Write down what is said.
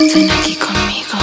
Ven aquí conmigo.